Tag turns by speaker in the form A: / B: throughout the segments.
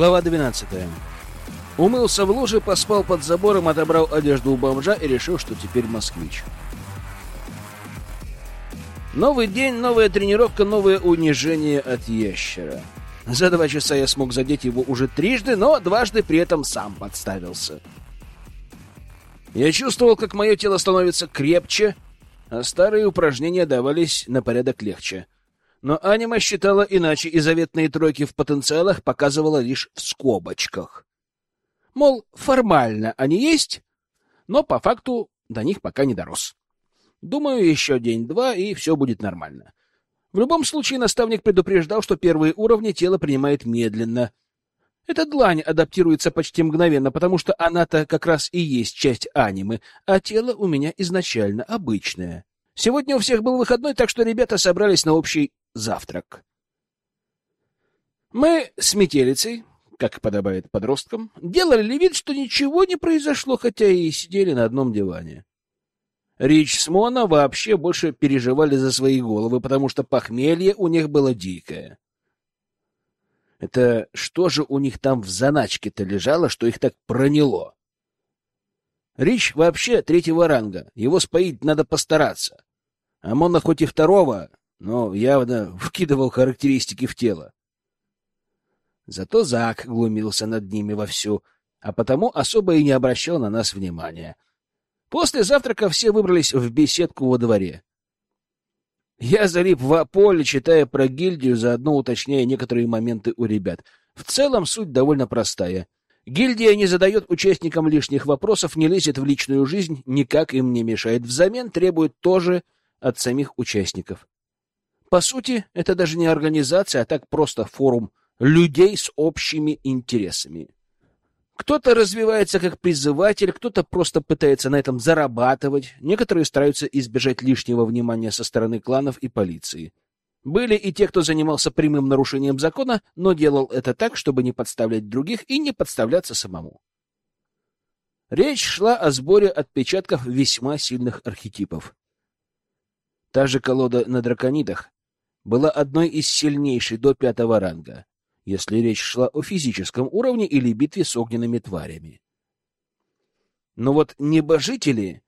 A: Глава 12. Умылся в луже, поспал под забором, отобрал одежду у бомжа и решил, что теперь москвич. Новый день, новая тренировка, новое унижение от ящера. За два часа я смог задеть его уже трижды, но дважды при этом сам подставился. Я чувствовал, как мое тело становится крепче, а старые упражнения давались на порядок легче. Но аниме считала иначе, и заветные тройки в потенциалах показывала лишь в скобочках. Мол, формально они есть, но по факту до них пока не дорос. Думаю, еще день-два, и все будет нормально. В любом случае, наставник предупреждал, что первые уровни тело принимает медленно. Эта длань адаптируется почти мгновенно, потому что она-то как раз и есть часть анимы, а тело у меня изначально обычное. Сегодня у всех был выходной, так что ребята собрались на общий завтрак. Мы с метелицей, как подобает подросткам, делали вид, что ничего не произошло, хотя и сидели на одном диване. Рич с Мона вообще больше переживали за свои головы, потому что похмелье у них было дикое. Это что же у них там в заначке-то лежало, что их так проняло? Рич вообще третьего ранга, его споить надо постараться. А Мона хоть и второго, но явно вкидывал характеристики в тело. Зато Зак глумился над ними вовсю, а потому особо и не обращал на нас внимания. После завтрака все выбрались в беседку во дворе. Я залип в поле, читая про гильдию, заодно уточняя некоторые моменты у ребят. В целом суть довольно простая. Гильдия не задает участникам лишних вопросов, не лезет в личную жизнь, никак им не мешает. Взамен требует тоже от самих участников. По сути, это даже не организация, а так просто форум людей с общими интересами. Кто-то развивается как призыватель, кто-то просто пытается на этом зарабатывать, некоторые стараются избежать лишнего внимания со стороны кланов и полиции. Были и те, кто занимался прямым нарушением закона, но делал это так, чтобы не подставлять других и не подставляться самому. Речь шла о сборе отпечатков весьма сильных архетипов. Та же колода на драконидах была одной из сильнейших до пятого ранга, если речь шла о физическом уровне или битве с огненными тварями. Но вот небожители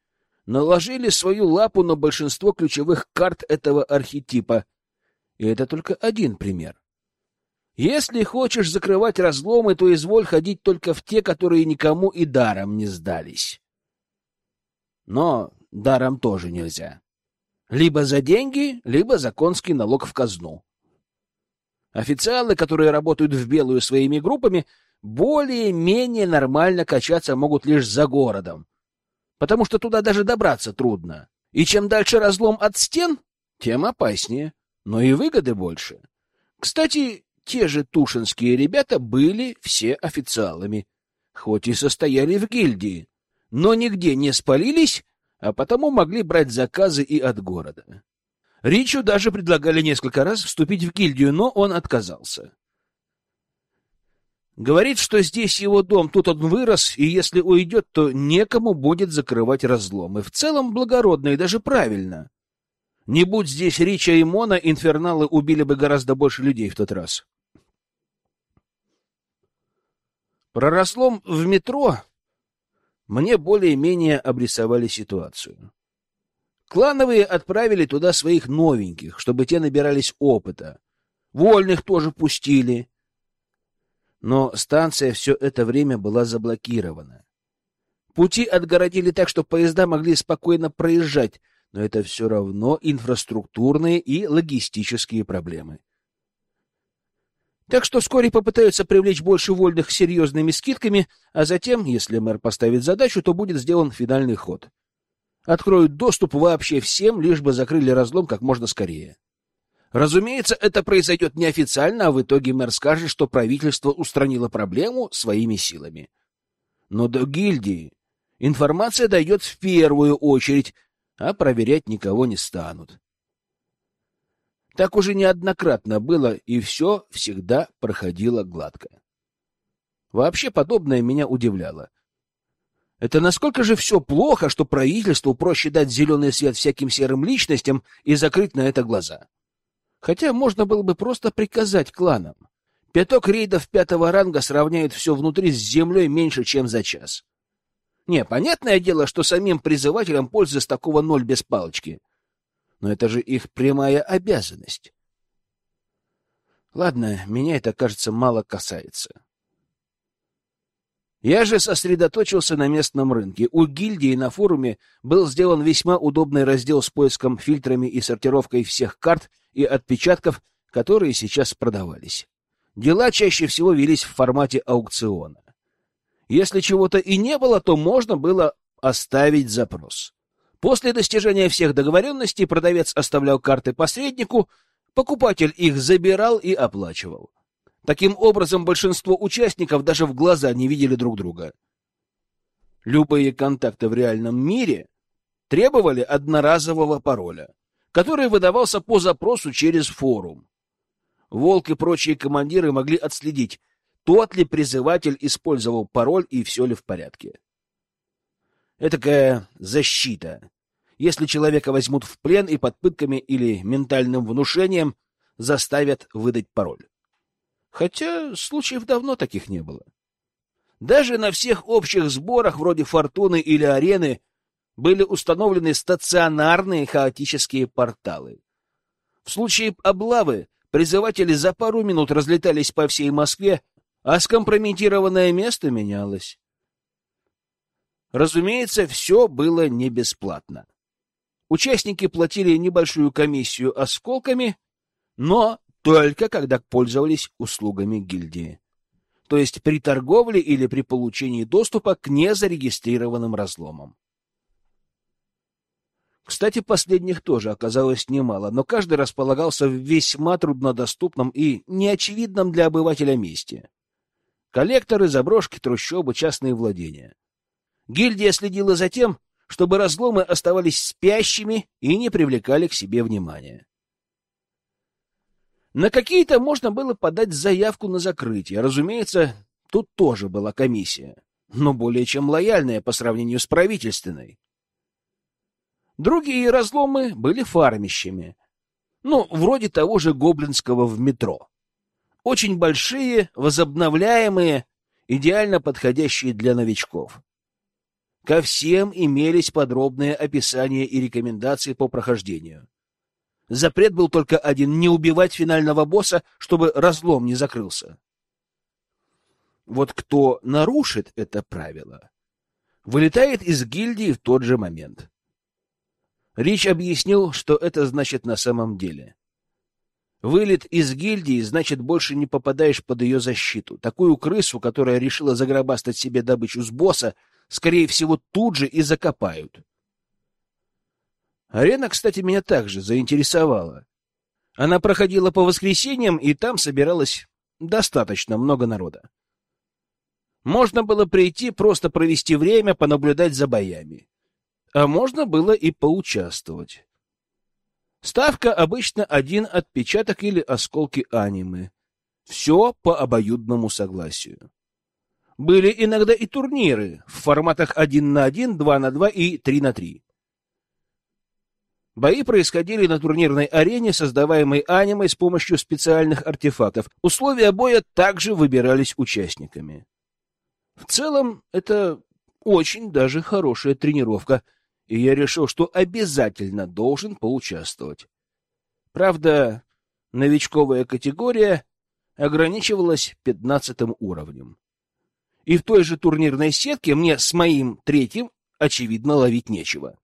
A: наложили свою лапу на большинство ключевых карт этого архетипа, и это только один пример. Если хочешь закрывать разломы, то изволь ходить только в те, которые никому и даром не сдались. Но даром тоже нельзя. Либо за деньги, либо за конский налог в казну. Официалы, которые работают в белую своими группами, более-менее нормально качаться могут лишь за городом, потому что туда даже добраться трудно. И чем дальше разлом от стен, тем опаснее, но и выгоды больше. Кстати, те же тушинские ребята были все официалами, хоть и состояли в гильдии, но нигде не спалились а потому могли брать заказы и от города. Ричу даже предлагали несколько раз вступить в гильдию, но он отказался. Говорит, что здесь его дом, тут он вырос, и если уйдет, то некому будет закрывать разломы. В целом благородно и даже правильно. Не будь здесь Рича и Мона, инферналы убили бы гораздо больше людей в тот раз. Про разлом в метро мне более-менее обрисовали ситуацию. Клановые отправили туда своих новеньких, чтобы те набирались опыта. Вольных тоже пустили. Но станция все это время была заблокирована. Пути отгородили так, что поезда могли спокойно проезжать, но это все равно инфраструктурные и логистические проблемы. Так что вскоре попытаются привлечь больше вольных серьезными скидками, а затем, если мэр поставит задачу, то будет сделан финальный ход. Откроют доступ вообще всем, лишь бы закрыли разлом как можно скорее. Разумеется, это произойдет неофициально, а в итоге мэр скажет, что правительство устранило проблему своими силами. Но до гильдии информация дойдет в первую очередь, а проверять никого не станут. Так уже неоднократно было, и все всегда проходило гладко. Вообще подобное меня удивляло. Это насколько же все плохо, что правительству проще дать зеленый свет всяким серым личностям и закрыть на это глаза. Хотя можно было бы просто приказать кланам. Пяток рейдов пятого ранга сравняют все внутри с землей меньше, чем за час. Не, понятное дело, что самим призывателям пользы с такого ноль без палочки. Но это же их прямая обязанность. Ладно, меня это, кажется, мало касается. Я же сосредоточился на местном рынке. У гильдии на форуме был сделан весьма удобный раздел с поиском, фильтрами и сортировкой всех карт и отпечатков, которые сейчас продавались. Дела чаще всего велись в формате аукциона. Если чего-то и не было, то можно было оставить запрос. После достижения всех договоренностей продавец оставлял карты посреднику, покупатель их забирал и оплачивал. Таким образом, большинство участников даже в глаза не видели друг друга. Любые контакты в реальном мире требовали одноразового пароля, который выдавался по запросу через форум. Волк и прочие командиры могли отследить, тот ли призыватель использовал пароль и все ли в порядке. Этакая защита. Если человека возьмут в плен и под пытками или ментальным внушением заставят выдать пароль. Хотя случаев давно таких не было. Даже на всех общих сборах вроде «Фортуны» или «Арены» были установлены стационарные хаотические порталы. В случае облавы призыватели за пару минут разлетались по всей Москве, а скомпрометированное место менялось. Разумеется, все было не бесплатно. Участники платили небольшую комиссию осколками, но только когда пользовались услугами гильдии. То есть при торговле или при получении доступа к незарегистрированным разломам. Кстати, последних тоже оказалось немало, но каждый располагался в весьма труднодоступном и неочевидном для обывателя месте. Коллекторы, заброшки, трущобы, частные владения. Гильдия следила за тем, чтобы разломы оставались спящими и не привлекали к себе внимания. На какие-то можно было подать заявку на закрытие. Разумеется, тут тоже была комиссия, но более чем лояльная по сравнению с правительственной. Другие разломы были фармищами. Ну, вроде того же гоблинского в метро. Очень большие, возобновляемые, идеально подходящие для новичков. Ко всем имелись подробные описания и рекомендации по прохождению. Запрет был только один — не убивать финального босса, чтобы разлом не закрылся. Вот кто нарушит это правило, вылетает из гильдии в тот же момент. Рич объяснил, что это значит на самом деле. Вылет из гильдии значит больше не попадаешь под ее защиту. Такую крысу, которая решила загробастать себе добычу с босса, скорее всего, тут же и закопают. Арена, кстати, меня также заинтересовала. Она проходила по воскресеньям, и там собиралось достаточно много народа. Можно было прийти, просто провести время, понаблюдать за боями. А можно было и поучаствовать. Ставка обычно один отпечаток или осколки анимы. Все по обоюдному согласию. Были иногда и турниры в форматах 1 на 1, 2 на 2 и 3 на 3. Бои происходили на турнирной арене, создаваемой анимой с помощью специальных артефактов. Условия боя также выбирались участниками. В целом, это очень даже хорошая тренировка, и я решил, что обязательно должен поучаствовать. Правда, новичковая категория ограничивалась пятнадцатым уровнем. И в той же турнирной сетке мне с моим третьим, очевидно, ловить нечего.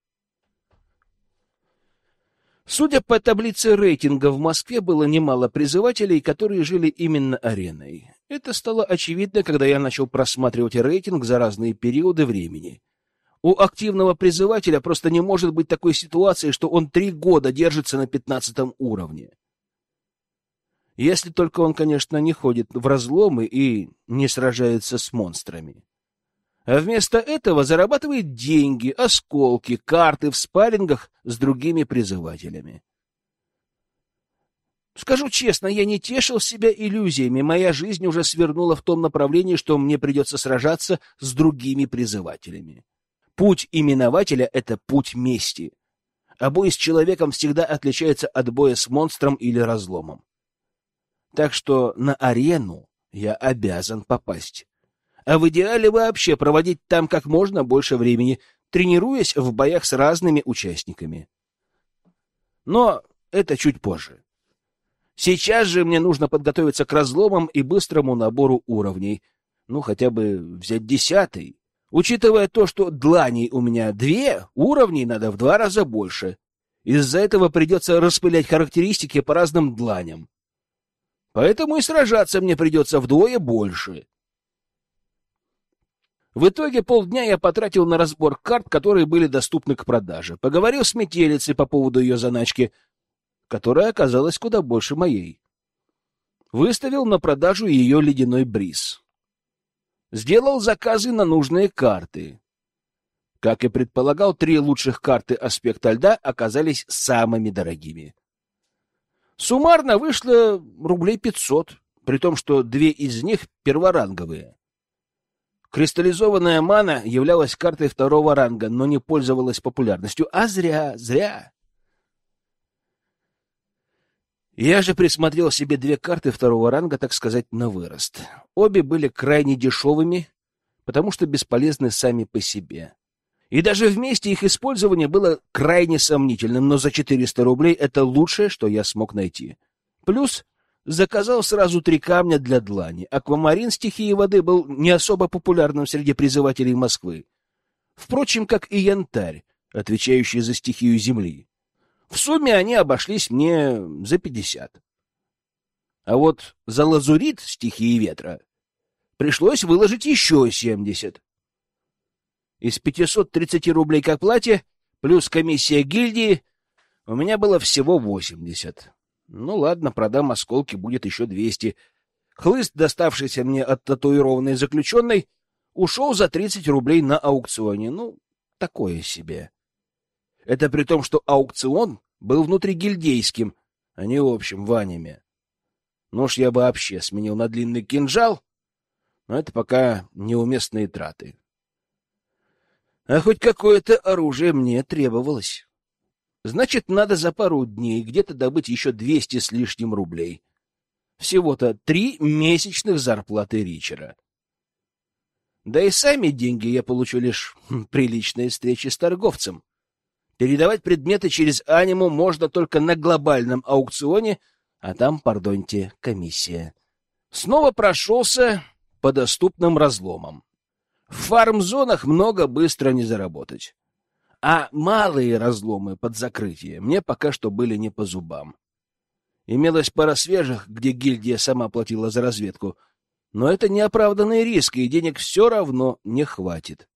A: Судя по таблице рейтинга, в Москве было немало призывателей, которые жили именно ареной. Это стало очевидно, когда я начал просматривать рейтинг за разные периоды времени. У активного призывателя просто не может быть такой ситуации, что он три года держится на пятнадцатом уровне. Если только он, конечно, не ходит в разломы и не сражается с монстрами а вместо этого зарабатывает деньги, осколки, карты в спаррингах с другими призывателями. Скажу честно, я не тешил себя иллюзиями. Моя жизнь уже свернула в том направлении, что мне придется сражаться с другими призывателями. Путь именователя — это путь мести. А бой с человеком всегда отличается от боя с монстром или разломом. Так что на арену Я обязан попасть. А в идеале вообще проводить там как можно больше времени, тренируясь в боях с разными участниками. Но это чуть позже. Сейчас же мне нужно подготовиться к разломам и быстрому набору уровней. Ну, хотя бы взять десятый. Учитывая то, что дланей у меня две, уровней надо в два раза больше. Из-за этого придется распылять характеристики по разным дланям. Поэтому и сражаться мне придется вдвое больше. В итоге полдня я потратил на разбор карт, которые были доступны к продаже. Поговорил с метелицей по поводу ее заначки, которая оказалась куда больше моей. Выставил на продажу ее ледяной бриз. Сделал заказы на нужные карты. Как и предполагал, три лучших карты аспекта льда оказались самыми дорогими. Суммарно вышло рублей пятьсот, при том, что две из них перворанговые. Кристаллизованная мана являлась картой второго ранга, но не пользовалась популярностью. А зря, зря. Я же присмотрел себе две карты второго ранга, так сказать, на вырост. Обе были крайне дешевыми, потому что бесполезны сами по себе. И даже вместе их использование было крайне сомнительным, но за 400 рублей это лучшее, что я смог найти. Плюс заказал сразу три камня для длани. Аквамарин стихии воды был не особо популярным среди призывателей Москвы. Впрочем, как и янтарь, отвечающий за стихию земли. В сумме они обошлись мне за пятьдесят. А вот за лазурит стихии ветра пришлось выложить еще семьдесят. Из пятисот тридцати рублей как платье, плюс комиссия гильдии, у меня было всего восемьдесят. Ну ладно, продам осколки, будет еще двести. Хлыст, доставшийся мне от татуированной заключенной, ушел за тридцать рублей на аукционе. Ну, такое себе. Это при том, что аукцион был внутригильдейским, а не общим ванями. Нож я бы вообще сменил на длинный кинжал, но это пока неуместные траты. А хоть какое-то оружие мне требовалось. Значит, надо за пару дней где-то добыть еще двести с лишним рублей. Всего-то три месячных зарплаты Ричера. Да и сами деньги я получу лишь при личной встрече с торговцем. Передавать предметы через аниму можно только на глобальном аукционе, а там, пардоньте, комиссия. Снова прошелся по доступным разломам. В фарм-зонах много быстро не заработать. А малые разломы под закрытие мне пока что были не по зубам. Имелась пара свежих, где гильдия сама платила за разведку, но это неоправданные риски, и денег все равно не хватит.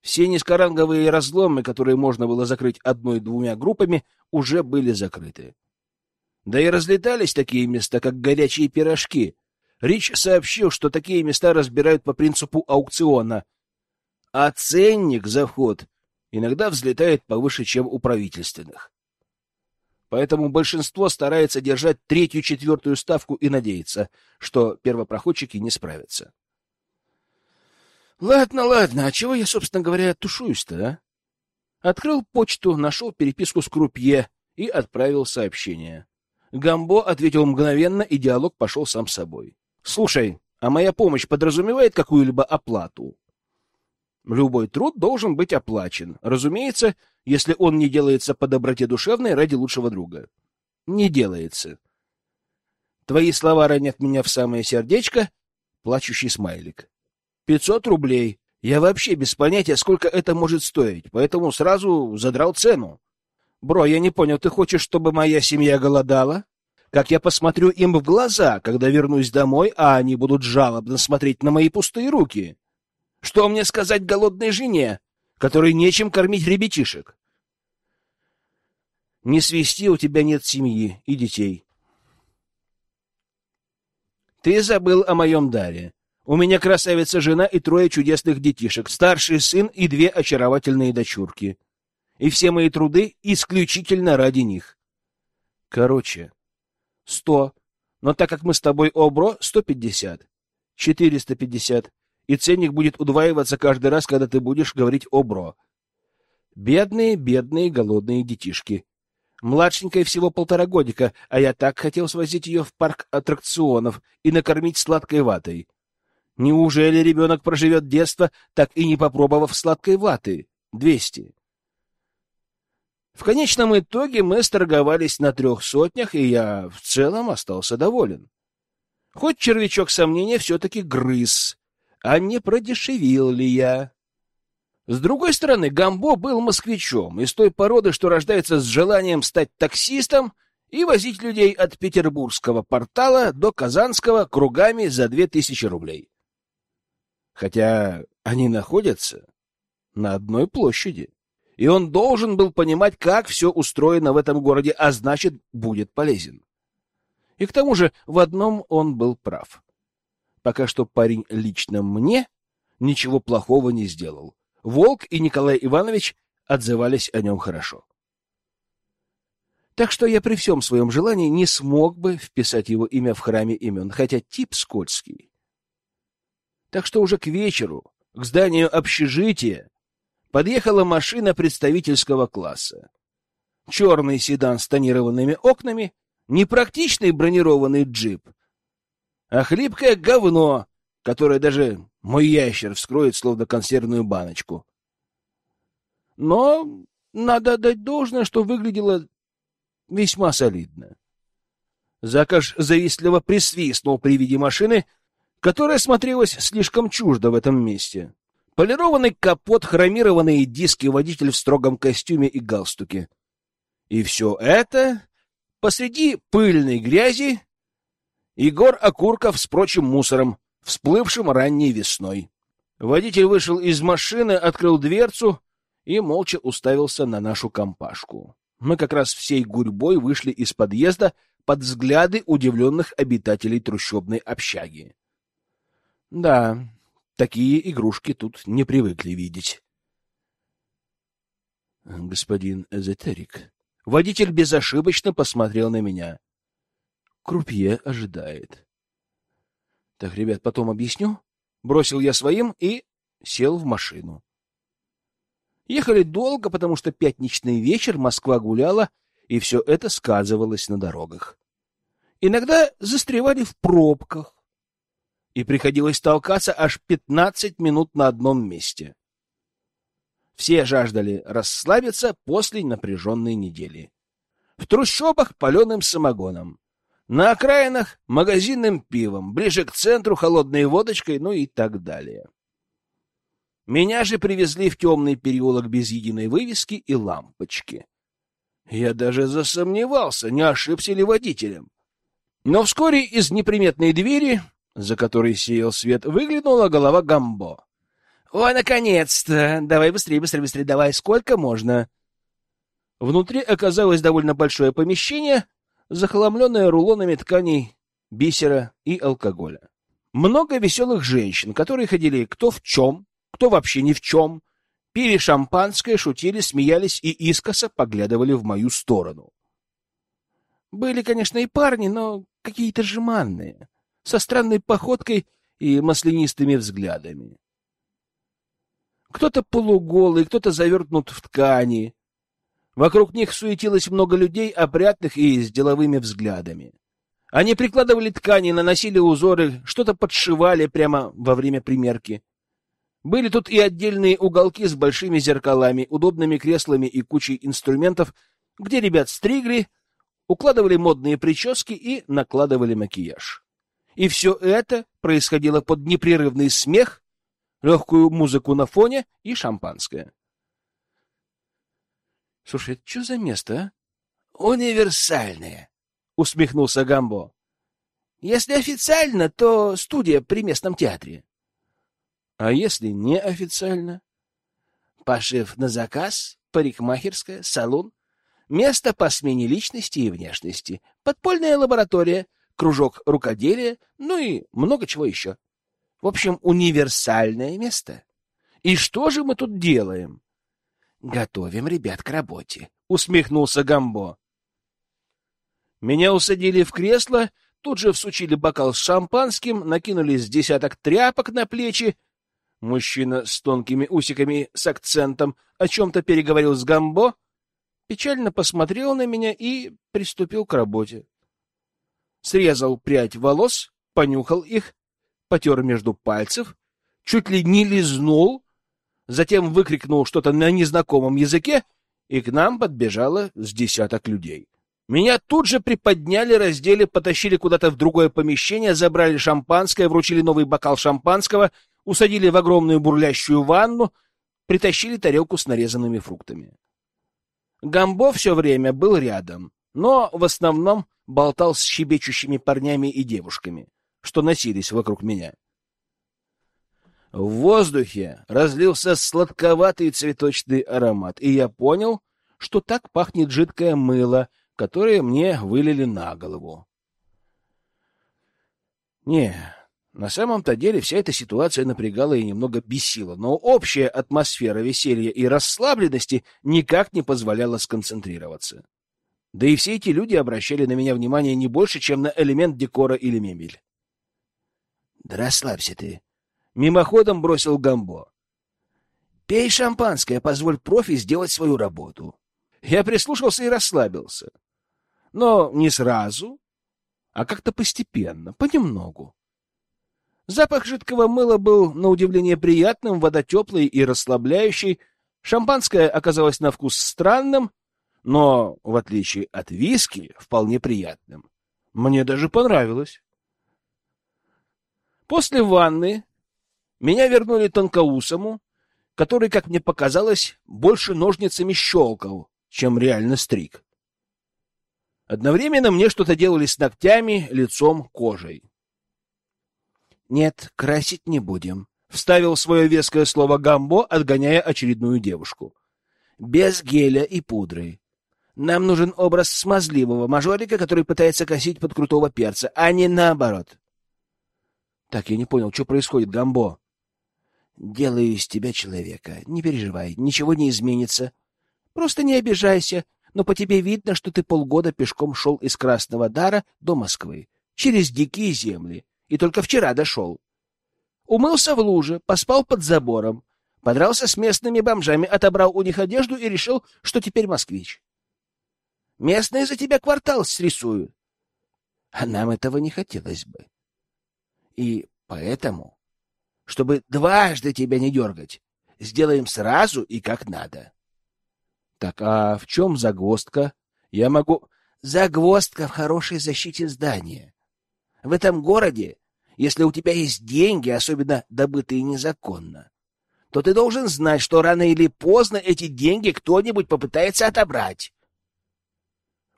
A: Все низкоранговые разломы, которые можно было закрыть одной-двумя группами, уже были закрыты. Да и разлетались такие места, как горячие пирожки. Рич сообщил, что такие места разбирают по принципу аукциона, а ценник за вход иногда взлетает повыше, чем у правительственных. Поэтому большинство старается держать третью-четвертую ставку и надеется, что первопроходчики не справятся. Ладно, ладно, а чего я, собственно говоря, тушуюсь-то, а? Открыл почту, нашел переписку с Крупье и отправил сообщение. Гамбо ответил мгновенно, и диалог пошел сам собой. «Слушай, а моя помощь подразумевает какую-либо оплату?» Любой труд должен быть оплачен. Разумеется, если он не делается по доброте душевной ради лучшего друга. Не делается. Твои слова ранят меня в самое сердечко. Плачущий смайлик. Пятьсот рублей. Я вообще без понятия, сколько это может стоить, поэтому сразу задрал цену. Бро, я не понял, ты хочешь, чтобы моя семья голодала? Как я посмотрю им в глаза, когда вернусь домой, а они будут жалобно смотреть на мои пустые руки? Что мне сказать голодной жене, которой нечем кормить ребятишек? Не свести, у тебя нет семьи и детей. Ты забыл о моем даре. У меня красавица жена и трое чудесных детишек, старший сын и две очаровательные дочурки. И все мои труды исключительно ради них. Короче, сто. Но так как мы с тобой обро, сто пятьдесят. Четыреста пятьдесят. И ценник будет удваиваться каждый раз, когда ты будешь говорить обро. Бедные, бедные, голодные детишки. Младшенькой всего полтора годика, а я так хотел свозить ее в парк аттракционов и накормить сладкой ватой. Неужели ребенок проживет детство, так и не попробовав сладкой ваты? Двести. В конечном итоге мы сторговались на трех сотнях, и я в целом остался доволен. Хоть червячок сомнения все-таки грыз, а не продешевил ли я. С другой стороны, Гамбо был москвичом, из той породы, что рождается с желанием стать таксистом и возить людей от петербургского портала до казанского кругами за две тысячи рублей. Хотя они находятся на одной площади и он должен был понимать, как все устроено в этом городе, а значит, будет полезен. И к тому же в одном он был прав. Пока что парень лично мне ничего плохого не сделал. Волк и Николай Иванович отзывались о нем хорошо. Так что я при всем своем желании не смог бы вписать его имя в храме имен, хотя тип скользкий. Так что уже к вечеру, к зданию общежития, подъехала машина представительского класса. Черный седан с тонированными окнами, непрактичный бронированный джип, а хлипкое говно, которое даже мой ящер вскроет, словно консервную баночку. Но надо дать должное, что выглядело весьма солидно. Закаш завистливо присвистнул при виде машины, которая смотрелась слишком чуждо в этом месте. Полированный капот, хромированные диски, водитель в строгом костюме и галстуке. И все это посреди пыльной грязи и гор окурков с прочим мусором, всплывшим ранней весной. Водитель вышел из машины, открыл дверцу и молча уставился на нашу компашку. Мы как раз всей гурьбой вышли из подъезда под взгляды удивленных обитателей трущобной общаги. Да, Такие игрушки тут не привыкли видеть. Господин эзотерик. Водитель безошибочно посмотрел на меня. Крупье ожидает. Так, ребят, потом объясню. Бросил я своим и сел в машину. Ехали долго, потому что пятничный вечер, Москва гуляла, и все это сказывалось на дорогах. Иногда застревали в пробках, и приходилось толкаться аж пятнадцать минут на одном месте. Все жаждали расслабиться после напряженной недели. В трущобах паленым самогоном, на окраинах магазинным пивом, ближе к центру холодной водочкой, ну и так далее. Меня же привезли в темный переулок без единой вывески и лампочки. Я даже засомневался, не ошибся ли водителем. Но вскоре из неприметной двери за которой сеял свет, выглянула голова Гамбо. «О, наконец-то! Давай быстрее, быстрее, быстрее, давай, сколько можно!» Внутри оказалось довольно большое помещение, захламленное рулонами тканей, бисера и алкоголя. Много веселых женщин, которые ходили кто в чем, кто вообще ни в чем, пили шампанское, шутили, смеялись и искоса поглядывали в мою сторону. Были, конечно, и парни, но какие-то жеманные со странной походкой и маслянистыми взглядами. Кто-то полуголый, кто-то завернут в ткани. Вокруг них суетилось много людей, опрятных и с деловыми взглядами. Они прикладывали ткани, наносили узоры, что-то подшивали прямо во время примерки. Были тут и отдельные уголки с большими зеркалами, удобными креслами и кучей инструментов, где ребят стригли, укладывали модные прически и накладывали макияж. И все это происходило под непрерывный смех, легкую музыку на фоне и шампанское. — Слушай, это что за место, а? — Универсальное, — усмехнулся Гамбо. — Если официально, то студия при местном театре. — А если неофициально? — Пошив на заказ, парикмахерская, салон, место по смене личности и внешности, подпольная лаборатория — кружок рукоделия, ну и много чего еще. В общем, универсальное место. И что же мы тут делаем? Готовим ребят к работе, усмехнулся Гамбо. Меня усадили в кресло, тут же всучили бокал с шампанским, накинули с десяток тряпок на плечи. Мужчина с тонкими усиками с акцентом о чем-то переговорил с Гамбо, печально посмотрел на меня и приступил к работе. Срезал прядь волос, понюхал их, потер между пальцев, чуть ли не лизнул, затем выкрикнул что-то на незнакомом языке, и к нам подбежало с десяток людей. Меня тут же приподняли, раздели, потащили куда-то в другое помещение, забрали шампанское, вручили новый бокал шампанского, усадили в огромную бурлящую ванну, притащили тарелку с нарезанными фруктами. Гамбо все время был рядом, но в основном болтал с щебечущими парнями и девушками, что носились вокруг меня. В воздухе разлился сладковатый цветочный аромат, и я понял, что так пахнет жидкое мыло, которое мне вылили на голову. Не, на самом-то деле вся эта ситуация напрягала и немного бесила, но общая атмосфера веселья и расслабленности никак не позволяла сконцентрироваться. Да и все эти люди обращали на меня внимание не больше, чем на элемент декора или мебель. — Да расслабься ты, Мимоходом бросил Гамбо. «Пей шампанское, позволь профи сделать свою работу». Я прислушался и расслабился. Но не сразу, а как-то постепенно, понемногу. Запах жидкого мыла был, на удивление, приятным, вода теплой и расслабляющей. Шампанское оказалось на вкус странным, но, в отличие от виски, вполне приятным. Мне даже понравилось. После ванны меня вернули тонкоусому, который, как мне показалось, больше ножницами щелкал, чем реально стриг. Одновременно мне что-то делали с ногтями, лицом, кожей. «Нет, красить не будем», — вставил свое веское слово Гамбо, отгоняя очередную девушку. «Без геля и пудры. Нам нужен образ смазливого мажорика, который пытается косить под крутого перца, а не наоборот». «Так, я не понял, что происходит, Гамбо?» Делаю из тебя человека. Не переживай, ничего не изменится. Просто не обижайся, но по тебе видно, что ты полгода пешком шел из Красного Дара до Москвы, через дикие земли, и только вчера дошел. Умылся в луже, поспал под забором, подрался с местными бомжами, отобрал у них одежду и решил, что теперь москвич. Местные за тебя квартал срисуют. А нам этого не хотелось бы. И поэтому чтобы дважды тебя не дергать. Сделаем сразу и как надо. Так, а в чем загвоздка? Я могу... Загвоздка в хорошей защите здания. В этом городе, если у тебя есть деньги, особенно добытые незаконно, то ты должен знать, что рано или поздно эти деньги кто-нибудь попытается отобрать.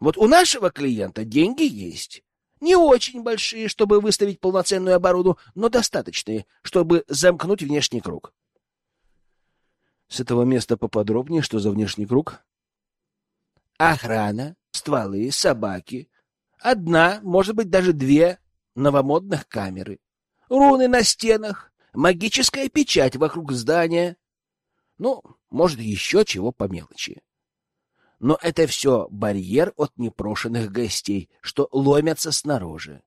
A: Вот у нашего клиента деньги есть. Не очень большие, чтобы выставить полноценную оборону, но достаточные, чтобы замкнуть внешний круг. С этого места поподробнее, что за внешний круг? Охрана, стволы, собаки. Одна, может быть, даже две новомодных камеры. Руны на стенах, магическая печать вокруг здания. Ну, может, еще чего по мелочи. Но это все барьер от непрошенных гостей, что ломятся снаружи.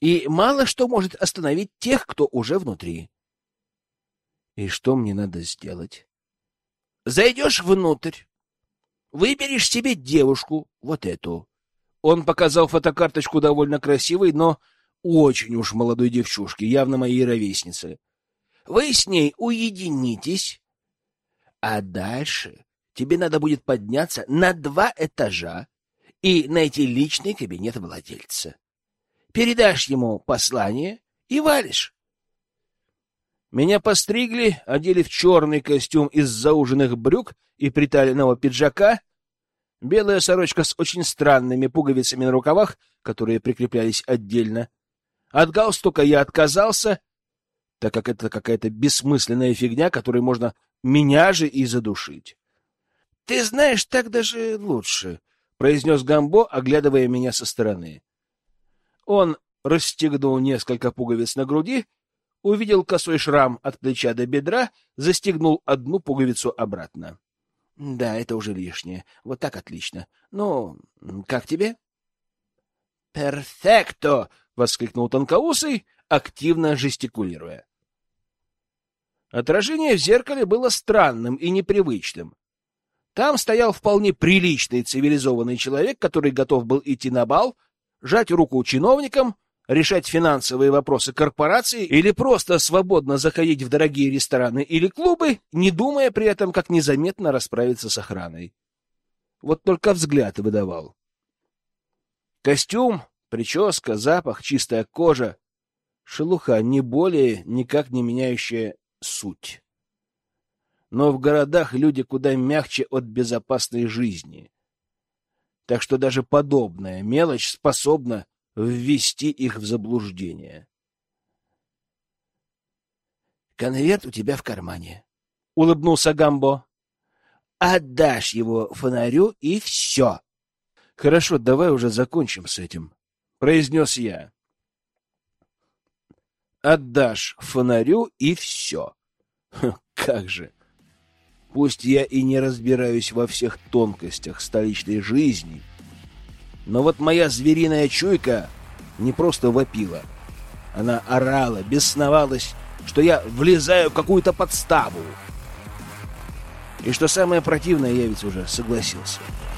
A: И мало что может остановить тех, кто уже внутри. И что мне надо сделать? Зайдешь внутрь, выберешь себе девушку, вот эту. Он показал фотокарточку довольно красивой, но очень уж молодой девчушки, явно моей ровесницы. Вы с ней уединитесь, а дальше тебе надо будет подняться на два этажа и найти личный кабинет владельца. Передашь ему послание и валишь. Меня постригли, одели в черный костюм из зауженных брюк и приталенного пиджака, белая сорочка с очень странными пуговицами на рукавах, которые прикреплялись отдельно. От галстука я отказался, так как это какая-то бессмысленная фигня, которой можно меня же и задушить. Ты знаешь, так даже лучше, произнес Гамбо, оглядывая меня со стороны. Он расстегнул несколько пуговиц на груди, увидел косой шрам от плеча до бедра, застегнул одну пуговицу обратно. Да, это уже лишнее. Вот так отлично. Ну, как тебе? Перфекто, воскликнул тонкоусый, активно жестикулируя. Отражение в зеркале было странным и непривычным. Там стоял вполне приличный цивилизованный человек, который готов был идти на бал, жать руку чиновникам, решать финансовые вопросы корпорации или просто свободно заходить в дорогие рестораны или клубы, не думая при этом, как незаметно расправиться с охраной. Вот только взгляд выдавал. Костюм, прическа, запах, чистая кожа — шелуха, не более никак не меняющая суть но в городах люди куда мягче от безопасной жизни. Так что даже подобная мелочь способна ввести их в заблуждение. «Конверт у тебя в кармане», — улыбнулся Гамбо. «Отдашь его фонарю, и все». «Хорошо, давай уже закончим с этим», — произнес я. «Отдашь фонарю, и все». Как же! Пусть я и не разбираюсь во всех тонкостях столичной жизни, но вот моя звериная чуйка не просто вопила. Она орала, бесновалась, что я влезаю в какую-то подставу. И что самое противное, я ведь уже согласился. —